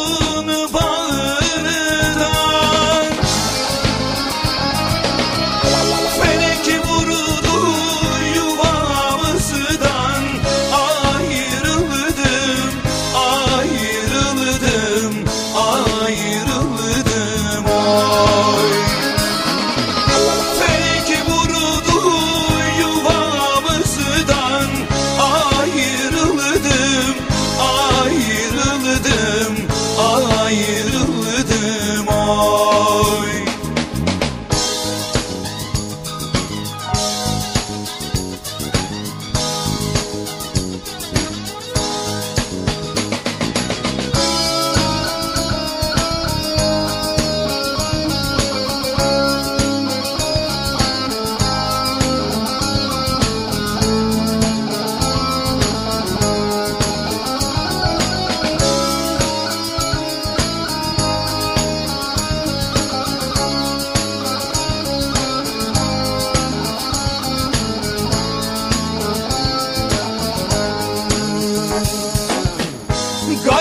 Ooh.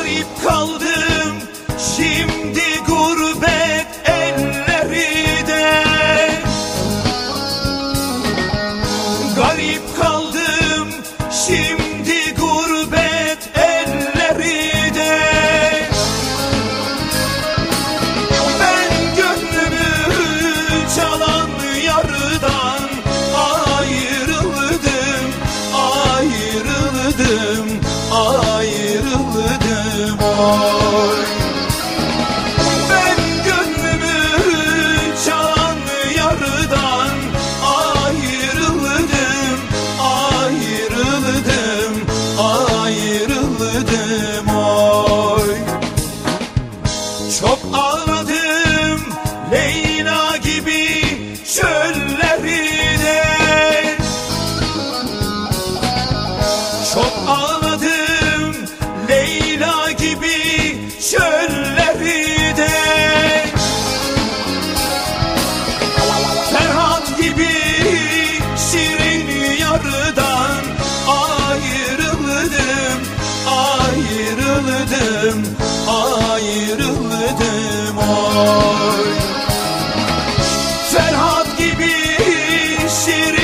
garip kaldım. Şimdi Oh. ayrıldım, ayrıldım oy. Ferhat gibi şirin